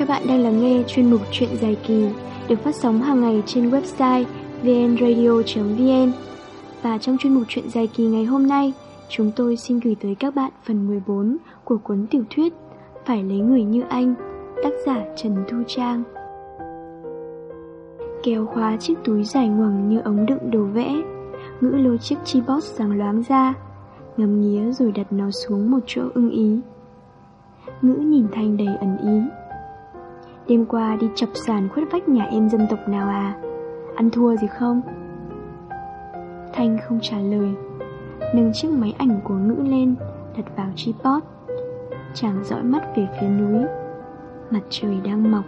Các bạn đang lắng nghe chuyên mục Chuyện dài kỳ được phát sóng hàng ngày trên website vnradio.vn Và trong chuyên mục Chuyện dài kỳ ngày hôm nay, chúng tôi xin gửi tới các bạn phần 14 của cuốn tiểu thuyết Phải lấy người như anh, tác giả Trần Thu Trang. Kéo khóa chiếc túi dài ngoằng như ống đựng đồ vẽ, ngữ lôi chiếc chi box sáng loáng ra, ngắm nghía rồi đặt nó xuống một chỗ ưng ý. Ngữ nhìn Thanh đầy ẩn ý Đêm qua đi chập sàn khuất vách nhà em dân tộc nào à? Ăn thua gì không? Thanh không trả lời. Nâng chiếc máy ảnh của Ngữ lên, Đặt vào tripod. Chàng dõi mắt về phía núi. Mặt trời đang mọc.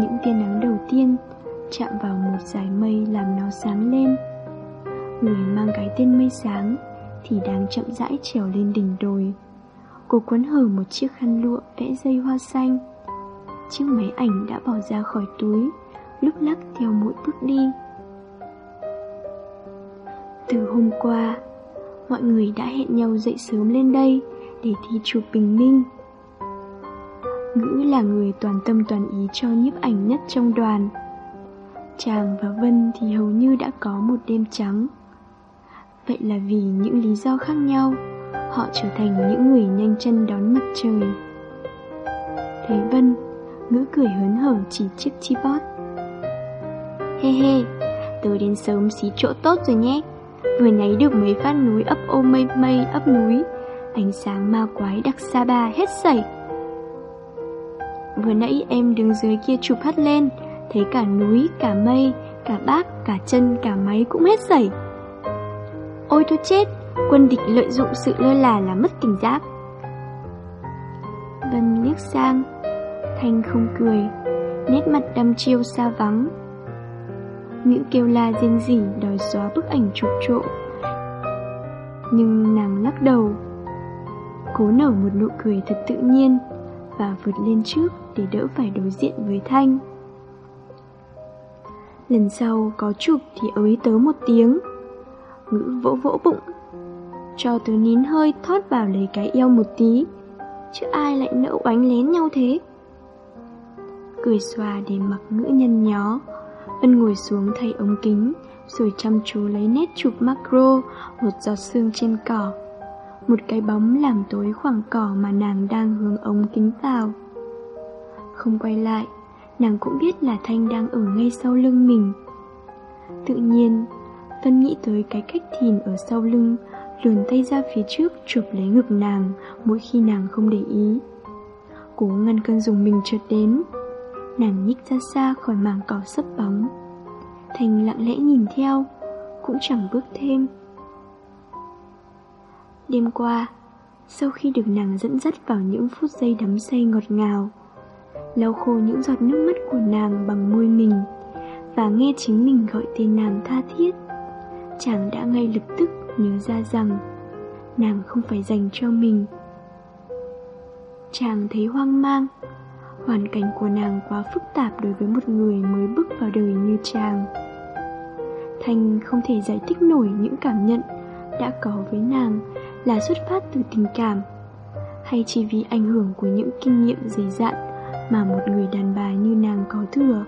Những tia nắng đầu tiên Chạm vào một dải mây làm nó sáng lên. Người mang cái tên mây sáng Thì đang chậm rãi trèo lên đỉnh đồi. Cô quấn hở một chiếc khăn lụa vẽ dây hoa xanh. Chiếc máy ảnh đã bỏ ra khỏi túi, Lúc lắc theo mỗi bước đi. Từ hôm qua, Mọi người đã hẹn nhau dậy sớm lên đây Để thi chụp bình minh. Ngữ là người toàn tâm toàn ý cho nhiếp ảnh nhất trong đoàn. Chàng và Vân thì hầu như đã có một đêm trắng. Vậy là vì những lý do khác nhau, Họ trở thành những người nhanh chân đón mặt trời. Thấy Vân Ngữ cười hớn hở chỉ chiếc chipot He he Tớ đến sớm xí chỗ tốt rồi nhé. Vừa nấy được mấy phát núi ấp ô mây mây ấp núi. Ánh sáng ma quái đặc sa ba hết sảy. Vừa nãy em đứng dưới kia chụp hắt lên Thấy cả núi, cả mây, cả bác, cả chân, cả máy cũng hết sảy. Ôi tôi chết Quân địch lợi dụng sự lơ là làm mất cảnh giác. Vân liếc sang. Thanh không cười, Nét mặt đăm chiêu xa vắng. Ngữ kêu la riêng rỉ đòi xóa bức ảnh chụp trộm Nhưng nàng lắc đầu, Cố nở một nụ cười thật tự nhiên Và vượt lên trước để đỡ phải đối diện với Thanh. Lần sau có chụp thì ới tớ một tiếng. Ngữ vỗ vỗ bụng, Cho tớ nín hơi thoát vào lấy cái eo một tí. Chứ ai lại nỡ oánh lén nhau thế? Cười xòa để mặc ngữ nhân nhó. Vân ngồi xuống thay ống kính, rồi chăm chú lấy nét chụp macro, một giọt sương trên cỏ. Một cái bóng làm tối khoảng cỏ mà nàng đang hướng ống kính vào. Không quay lại, nàng cũng biết là Thanh đang ở ngay sau lưng mình. Tự nhiên, Vân nghĩ tới cái cách thìn ở sau lưng, luồn tay ra phía trước chụp lấy ngực nàng mỗi khi nàng không để ý. Cố ngăn cơn dùng mình chợt đến, Nàng nhích ra xa khỏi mảng cỏ sấp bóng Thành lặng lẽ nhìn theo, Cũng chẳng bước thêm. Đêm qua, Sau khi được nàng dẫn dắt vào những phút giây đắm say ngọt ngào, lau khô những giọt nước mắt của nàng bằng môi mình Và nghe chính mình gọi tên nàng tha thiết, Chàng đã ngay lập tức nhớ ra rằng Nàng không phải dành cho mình. Chàng thấy hoang mang Hoàn cảnh của nàng quá phức tạp đối với một người mới bước vào đời như chàng. Thanh không thể giải thích nổi những cảm nhận đã có với nàng là xuất phát từ tình cảm, Hay chỉ vì ảnh hưởng của những kinh nghiệm dày dặn mà một người đàn bà như nàng có thừa.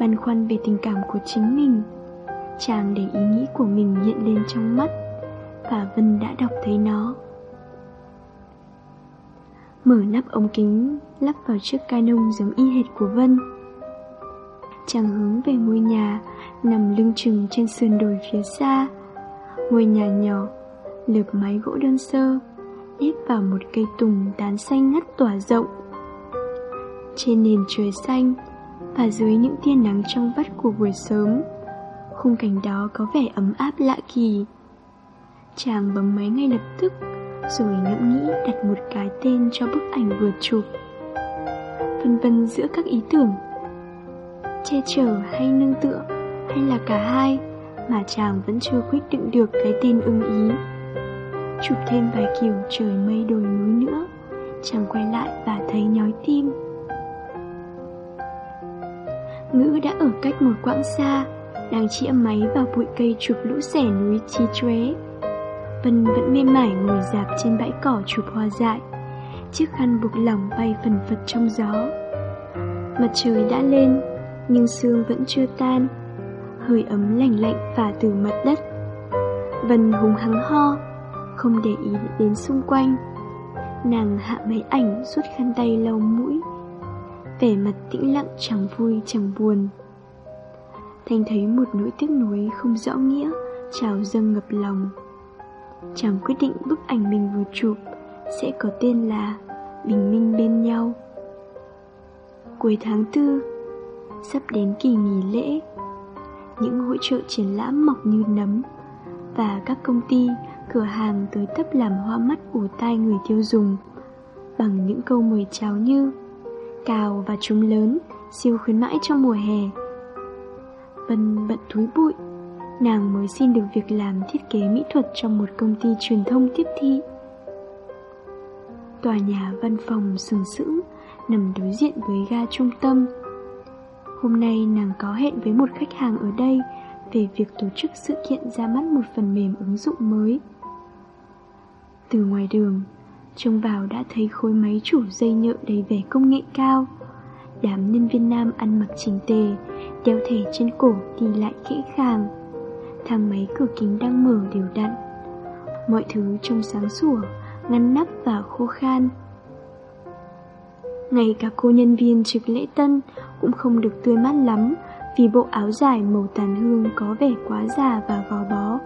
Băn khoăn về tình cảm của chính mình, Chàng để ý nghĩ của mình hiện lên trong mắt Và Vân đã đọc thấy nó. Mở nắp ống kính, Lắp vào chiếc canon giống y hệt của Vân. Chàng hướng về ngôi nhà, Nằm lưng chừng trên sườn đồi phía xa. Ngôi nhà nhỏ, Lợp mái gỗ đơn sơ Nếp vào một cây tùng tán xanh ngắt tỏa rộng. Trên nền trời xanh Và dưới những tia nắng trong vắt của buổi sớm, Khung cảnh đó có vẻ ấm áp lạ kỳ. Chàng bấm máy ngay lập tức rồi ngẫm nghĩ đặt một cái tên cho bức ảnh vừa chụp. Phân vân giữa các ý tưởng. Che chở hay nâng tựa, Hay là cả hai, Mà chàng vẫn chưa quyết định được cái tên ưng ý. Chụp thêm vài kiểu trời mây đồi núi nữa, Chàng quay lại và thấy nhói tim. Ngữ đã ở cách một quãng xa, Đang chĩa máy vào bụi cây chụp lũ xẻ núi chi chóe Vân vẫn mê mải ngồi dạp trên bãi cỏ chụp hoa dại. Chiếc khăn buộc lỏng bay phần phật trong gió. Mặt trời đã lên, Nhưng sương vẫn chưa tan. Hơi ấm lạnh lạnh phả từ mặt đất. Vân hùng hắng ho, Không để ý đến xung quanh. Nàng hạ máy ảnh rút khăn tay lau mũi. Vẻ mặt tĩnh lặng chẳng vui, chẳng buồn. Thanh thấy một nỗi tiếc nuối không rõ nghĩa, Trào dâng ngập lòng. Chàng quyết định bức ảnh mình vừa chụp Sẽ có tên là Bình minh bên nhau. Cuối tháng tư Sắp đến kỳ nghỉ lễ Những hội trợ triển lãm mọc như nấm Và các công ty, cửa hàng tới tấp làm hoa mắt ủ tai người tiêu dùng Bằng những câu mời chào như Cào và trúng lớn, siêu khuyến mãi trong mùa hè Vân bận túi bụi. Nàng mới xin được việc làm thiết kế mỹ thuật trong một công ty truyền thông tiếp thị Tòa nhà văn phòng sừng sững nằm đối diện với ga trung tâm Hôm nay nàng có hẹn với một khách hàng ở đây về việc tổ chức sự kiện ra mắt một phần mềm ứng dụng mới. Từ ngoài đường, trông vào đã thấy khối máy chủ dây nhựa đầy vẻ công nghệ cao. Đám nhân viên nam ăn mặc chỉnh tề, đeo thẻ trên cổ đi lại kỹ khàng. Thang máy cửa kính đang mở đều đặn. Mọi thứ trông sáng sủa, ngăn nắp và khô khan. Ngay cả cô nhân viên trực lễ tân cũng không được tươi mát lắm vì bộ áo dài màu tàn hương có vẻ quá già và gò bó.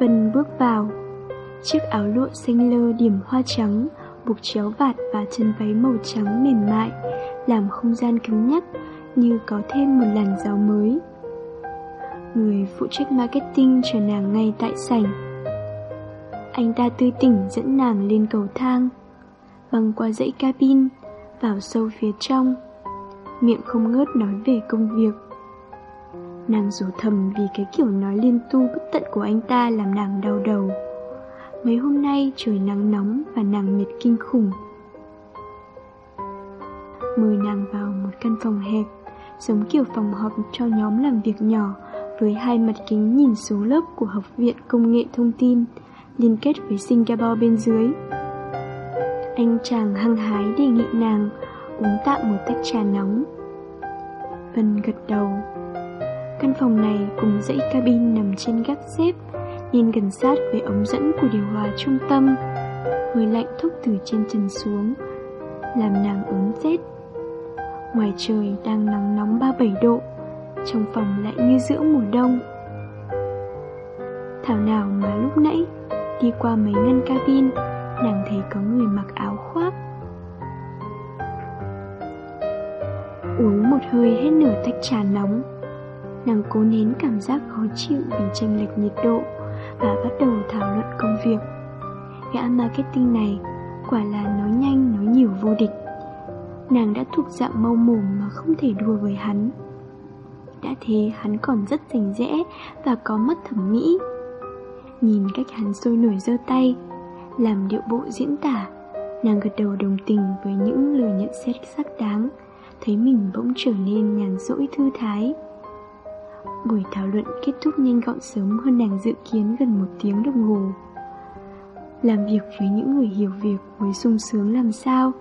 Vân bước vào, chiếc áo lụa xanh lơ điểm hoa trắng, buộc chéo vạt và chân váy màu trắng mềm mại, làm không gian cứng nhắc như có thêm một làn gió mới. Người phụ trách marketing chờ nàng ngay tại sảnh. Anh ta tươi tỉnh dẫn nàng lên cầu thang, băng qua dãy cabin, vào sâu phía trong miệng không ngớt nói về công việc. Nàng rủ thầm vì cái kiểu nói liên tu bất tận của anh ta làm nàng đau đầu. Mấy hôm nay trời nắng nóng và nàng mệt kinh khủng. Mời nàng vào một căn phòng hẹp, giống kiểu phòng họp cho nhóm làm việc nhỏ với hai mặt kính nhìn xuống lớp của Học viện Công nghệ Thông tin liên kết với Singapore bên dưới. Anh chàng hăng hái đề nghị nàng uống tạm một tách trà nóng. Vân gật đầu. Căn phòng này cùng dãy cabin nằm trên gác xếp, nhìn gần sát với ống dẫn của điều hòa trung tâm. Hơi lạnh thốc từ trên trần xuống, làm nàng ớn rét. Ngoài trời đang nắng nóng 37 độ, trong phòng lại như giữa mùa đông. Thảo nào mà lúc nãy, đi qua mấy ngăn cabin, nàng thấy có người mặc áo khoác. Uống một hơi hết nửa tách trà nóng Nàng cố nén cảm giác khó chịu vì chênh lệch nhiệt độ Và bắt đầu thảo luận công việc. Gã marketing này quả là nói nhanh nói nhiều vô địch. Nàng đã thuộc dạng mâu mồm mà không thể đùa với hắn Đã thế, hắn còn rất rành rẽ và có mắt thẩm mỹ Nhìn cách hắn sôi nổi giơ tay, Làm điệu bộ diễn tả, Nàng gật đầu đồng tình với những lời nhận xét xác đáng, thấy mình bỗng trở nên nhàn rỗi thư thái. Buổi thảo luận kết thúc nhanh gọn sớm hơn nàng dự kiến gần một tiếng đồng hồ. Làm việc với những người hiểu việc mới sung sướng làm sao.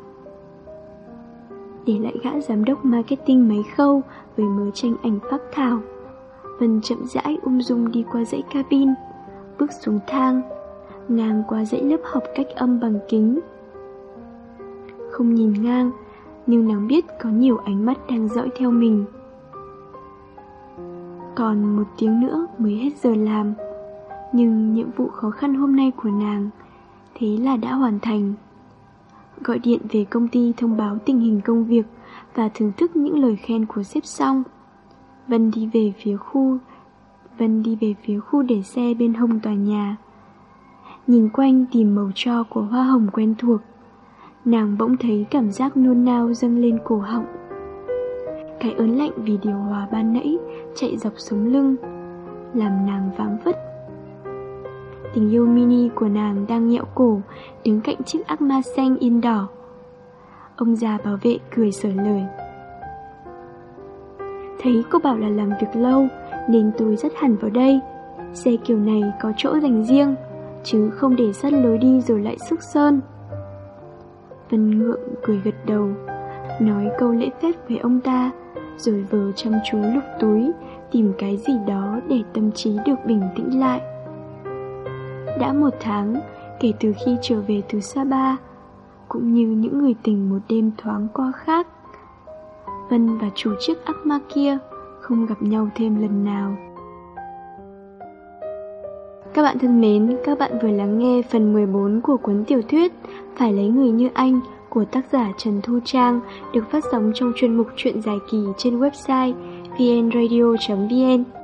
Để lại gã giám đốc marketing mấy khâu với mớ tranh ảnh phác thảo. Vân chậm rãi ung dung đi qua dãy cabin, bước xuống thang, ngang qua dãy lớp học cách âm bằng kính. Không nhìn ngang, nhưng nàng biết có nhiều ánh mắt đang dõi theo mình. Còn một tiếng nữa mới hết giờ làm, nhưng nhiệm vụ khó khăn hôm nay của nàng thế là đã hoàn thành. Gọi điện về công ty thông báo tình hình công việc và thưởng thức những lời khen của sếp xong. Vân đi về phía khu Vân đi về phía khu để xe bên hông tòa nhà. Nhìn quanh tìm màu cho của hoa hồng quen thuộc nàng bỗng thấy cảm giác nôn nao dâng lên cổ họng. Cái ớn lạnh vì điều hòa ban nãy chạy dọc sống lưng, làm nàng váng vất. Tình yêu mini của nàng đang nhẹo cổ, đứng cạnh chiếc ác ma xanh yên đỏ. Ông già bảo vệ cười sở lời. Thấy cô bảo là làm việc lâu, nên tôi rất hẳn vào đây. Xe kiểu này có chỗ dành riêng, chứ không để sắt lối đi rồi lại sức sơn. Vân ngượng cười gật đầu, nói câu lễ phép với ông ta, rồi vờ chăm chú lục túi, tìm cái gì đó để tâm trí được bình tĩnh lại. Đã một tháng kể từ khi trở về từ Sapa, cũng như những người tình một đêm thoáng qua khác. Vân và chủ chiếc ác ma kia không gặp nhau thêm lần nào. Các bạn thân mến, các bạn vừa lắng nghe phần 14 của cuốn tiểu thuyết Phải lấy người như anh của tác giả Trần Thu Trang được phát sóng trong chuyên mục truyện dài kỳ trên website vnradio.vn.